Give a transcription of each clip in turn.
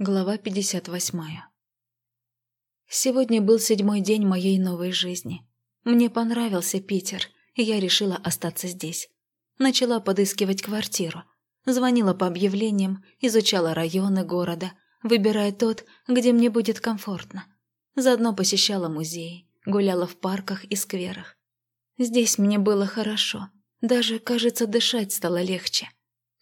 Глава 58 Сегодня был седьмой день моей новой жизни. Мне понравился Питер, и я решила остаться здесь. Начала подыскивать квартиру. Звонила по объявлениям, изучала районы города, выбирая тот, где мне будет комфортно. Заодно посещала музеи, гуляла в парках и скверах. Здесь мне было хорошо, даже, кажется, дышать стало легче.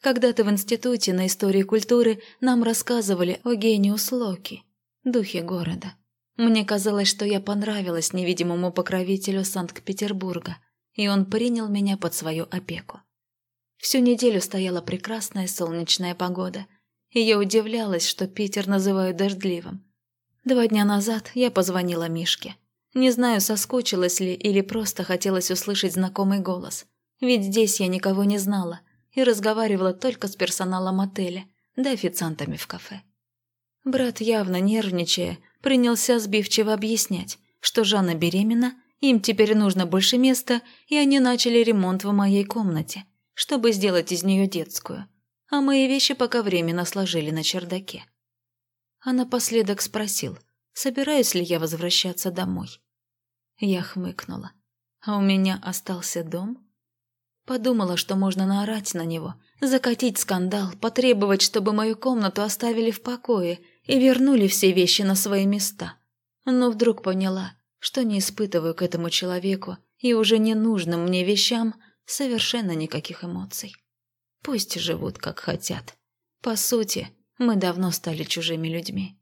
Когда-то в институте на истории культуры нам рассказывали о гениус Локи, духе города. Мне казалось, что я понравилась невидимому покровителю Санкт-Петербурга, и он принял меня под свою опеку. Всю неделю стояла прекрасная солнечная погода, и я удивлялась, что Питер называют дождливым. Два дня назад я позвонила Мишке. Не знаю, соскучилась ли или просто хотелось услышать знакомый голос, ведь здесь я никого не знала – и разговаривала только с персоналом отеля, да официантами в кафе. Брат, явно нервничая, принялся сбивчиво объяснять, что Жанна беременна, им теперь нужно больше места, и они начали ремонт в моей комнате, чтобы сделать из нее детскую, а мои вещи пока временно сложили на чердаке. А напоследок спросил, собираюсь ли я возвращаться домой. Я хмыкнула. А у меня остался дом? Подумала, что можно наорать на него, закатить скандал, потребовать, чтобы мою комнату оставили в покое и вернули все вещи на свои места. Но вдруг поняла, что не испытываю к этому человеку и уже ненужным мне вещам совершенно никаких эмоций. Пусть живут, как хотят. По сути, мы давно стали чужими людьми.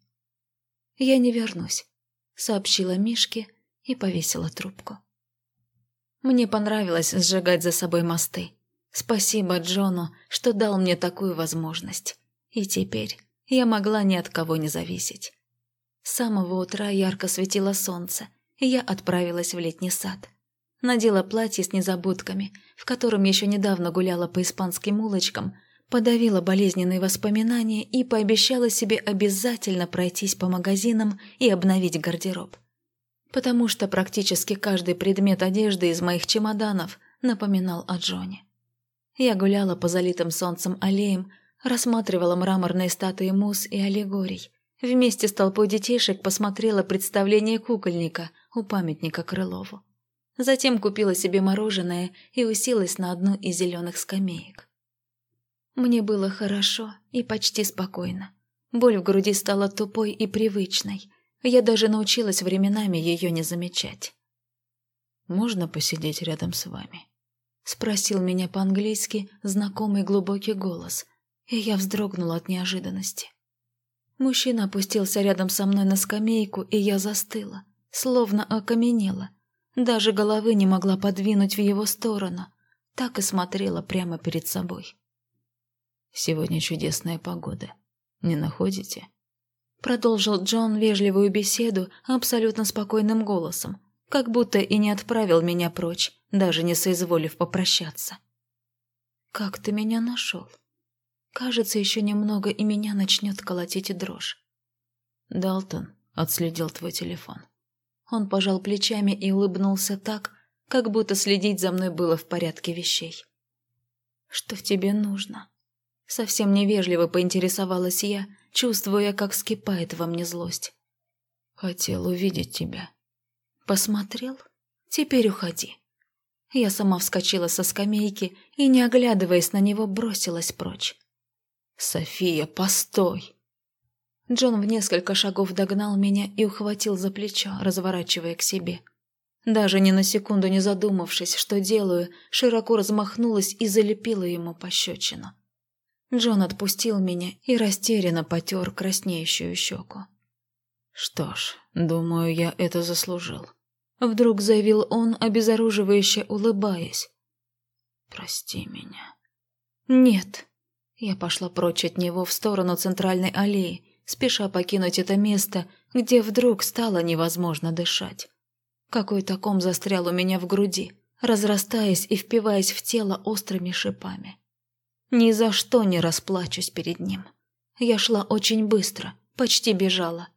«Я не вернусь», — сообщила Мишке и повесила трубку. Мне понравилось сжигать за собой мосты. Спасибо Джону, что дал мне такую возможность. И теперь я могла ни от кого не зависеть. С самого утра ярко светило солнце, и я отправилась в летний сад. Надела платье с незабудками, в котором еще недавно гуляла по испанским улочкам, подавила болезненные воспоминания и пообещала себе обязательно пройтись по магазинам и обновить гардероб потому что практически каждый предмет одежды из моих чемоданов напоминал о Джоне. Я гуляла по залитым солнцем аллеям, рассматривала мраморные статуи мус и аллегорий. Вместе с толпой детишек посмотрела представление кукольника у памятника Крылову. Затем купила себе мороженое и уселась на одну из зеленых скамеек. Мне было хорошо и почти спокойно. Боль в груди стала тупой и привычной – я даже научилась временами ее не замечать. «Можно посидеть рядом с вами?» Спросил меня по-английски знакомый глубокий голос, и я вздрогнула от неожиданности. Мужчина опустился рядом со мной на скамейку, и я застыла, словно окаменела. Даже головы не могла подвинуть в его сторону, так и смотрела прямо перед собой. «Сегодня чудесная погода, не находите?» Продолжил Джон вежливую беседу абсолютно спокойным голосом, как будто и не отправил меня прочь, даже не соизволив попрощаться. «Как ты меня нашел? Кажется, еще немного, и меня начнет колотить дрожь». «Далтон отследил твой телефон». Он пожал плечами и улыбнулся так, как будто следить за мной было в порядке вещей. «Что тебе нужно?» Совсем невежливо поинтересовалась я, чувствуя, как скипает во мне злость. «Хотел увидеть тебя». «Посмотрел? Теперь уходи». Я сама вскочила со скамейки и, не оглядываясь на него, бросилась прочь. «София, постой!» Джон в несколько шагов догнал меня и ухватил за плечо, разворачивая к себе. Даже ни на секунду не задумавшись, что делаю, широко размахнулась и залепила ему пощечину. Джон отпустил меня и растерянно потер краснеющую щеку. «Что ж, думаю, я это заслужил», — вдруг заявил он, обезоруживающе улыбаясь. «Прости меня». «Нет». Я пошла прочь от него в сторону центральной аллеи, спеша покинуть это место, где вдруг стало невозможно дышать. Какой-то ком застрял у меня в груди, разрастаясь и впиваясь в тело острыми шипами. Ни за что не расплачусь перед ним. Я шла очень быстро, почти бежала.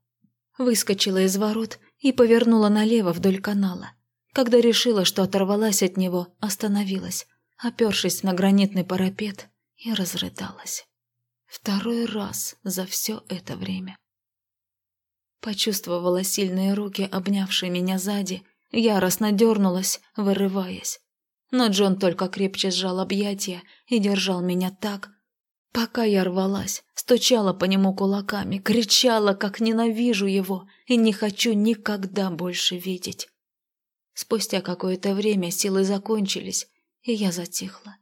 Выскочила из ворот и повернула налево вдоль канала. Когда решила, что оторвалась от него, остановилась, опершись на гранитный парапет и разрыдалась. Второй раз за все это время. Почувствовала сильные руки, обнявшие меня сзади, яростно дернулась, вырываясь. Но Джон только крепче сжал объятия и держал меня так, пока я рвалась, стучала по нему кулаками, кричала, как ненавижу его и не хочу никогда больше видеть. Спустя какое-то время силы закончились, и я затихла.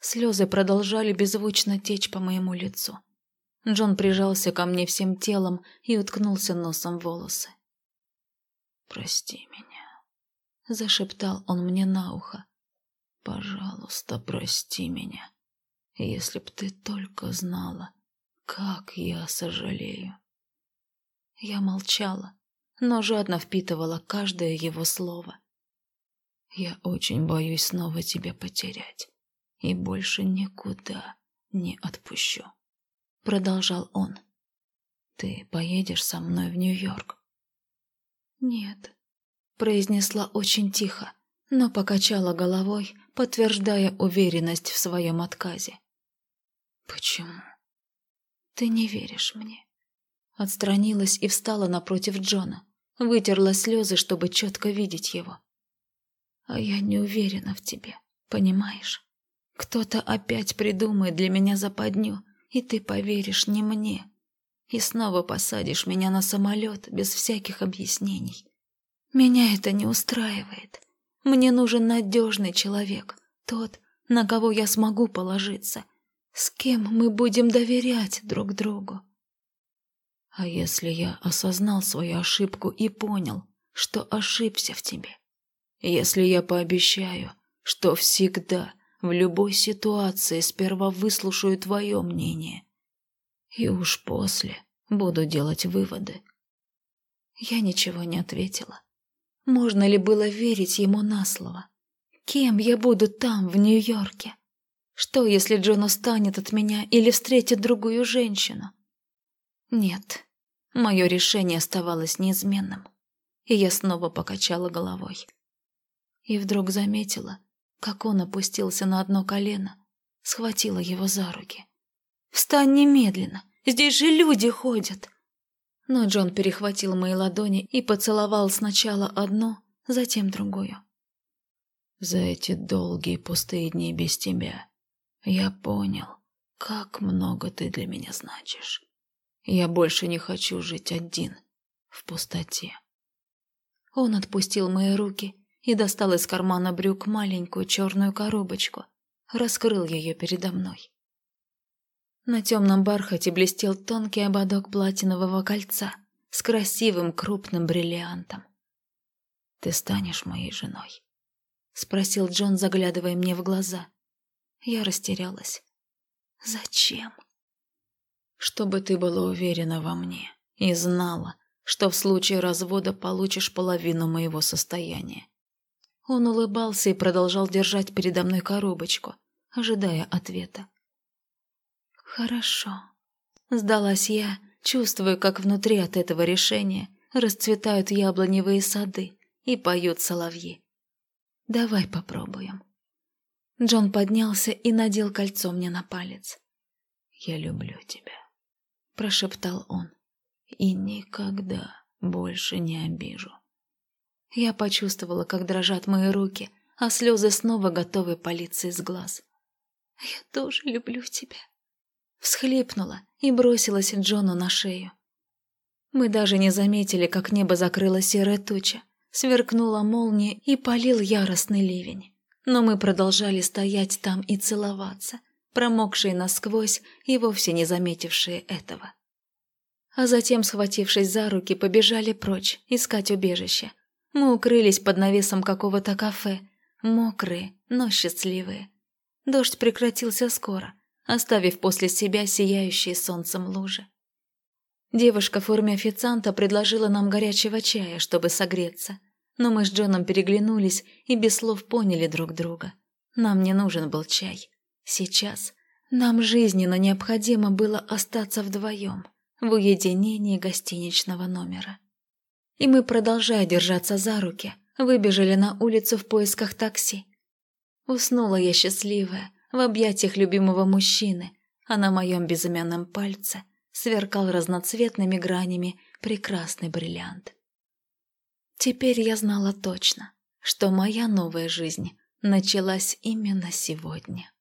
Слезы продолжали беззвучно течь по моему лицу. Джон прижался ко мне всем телом и уткнулся носом в волосы. «Прости меня», — зашептал он мне на ухо. «Пожалуйста, прости меня. Если б ты только знала, как я сожалею». Я молчала, но жадно впитывала каждое его слово. «Я очень боюсь снова тебя потерять и больше никуда не отпущу», — продолжал он. «Ты поедешь со мной в Нью-Йорк?» «Нет», — произнесла очень тихо, но покачала головой, подтверждая уверенность в своем отказе. «Почему?» «Ты не веришь мне». Отстранилась и встала напротив Джона, вытерла слезы, чтобы четко видеть его. «А я не уверена в тебе, понимаешь?» Кто-то опять придумает для меня западню, и ты поверишь не мне. И снова посадишь меня на самолет без всяких объяснений. Меня это не устраивает. Мне нужен надежный человек, тот, на кого я смогу положиться, с кем мы будем доверять друг другу. А если я осознал свою ошибку и понял, что ошибся в тебе? Если я пообещаю, что всегда в любой ситуации сперва выслушаю твое мнение. И уж после буду делать выводы. Я ничего не ответила. Можно ли было верить ему на слово? Кем я буду там, в Нью-Йорке? Что, если Джон устанет от меня или встретит другую женщину? Нет, мое решение оставалось неизменным, и я снова покачала головой. И вдруг заметила, как он опустился на одно колено, схватила его за руки. «Встань немедленно! Здесь же люди ходят!» Но Джон перехватил мои ладони и поцеловал сначала одну, затем другую. «За эти долгие пустые дни без тебя я понял, как много ты для меня значишь. Я больше не хочу жить один, в пустоте». Он отпустил мои руки и достал из кармана брюк маленькую черную коробочку, раскрыл ее передо мной. На темном бархате блестел тонкий ободок платинового кольца с красивым крупным бриллиантом. «Ты станешь моей женой?» — спросил Джон, заглядывая мне в глаза. Я растерялась. «Зачем?» «Чтобы ты была уверена во мне и знала, что в случае развода получишь половину моего состояния. Он улыбался и продолжал держать передо мной коробочку, ожидая ответа. «Хорошо», — сдалась я, чувствуя, как внутри от этого решения расцветают яблоневые сады и поют соловьи. «Давай попробуем». Джон поднялся и надел кольцо мне на палец. «Я люблю тебя», — прошептал он, — «и никогда больше не обижу». Я почувствовала, как дрожат мои руки, а слезы снова готовы палиться из глаз. «Я тоже люблю тебя», — всхлипнула и бросилась Джону на шею. Мы даже не заметили, как небо закрыла серая туча, сверкнула молния и полил яростный ливень. Но мы продолжали стоять там и целоваться, промокшие насквозь и вовсе не заметившие этого. А затем, схватившись за руки, побежали прочь, искать убежище — мы укрылись под навесом какого-то кафе, мокрые, но счастливые. Дождь прекратился скоро, оставив после себя сияющие солнцем лужи. Девушка в форме официанта предложила нам горячего чая, чтобы согреться, но мы с Джоном переглянулись и без слов поняли друг друга. Нам не нужен был чай. Сейчас нам жизненно необходимо было остаться вдвоем в уединении гостиничного номера. И мы, продолжая держаться за руки, выбежали на улицу в поисках такси. Уснула я счастливая, в объятиях любимого мужчины, а на моем безымянном пальце сверкал разноцветными гранями прекрасный бриллиант. Теперь я знала точно, что моя новая жизнь началась именно сегодня.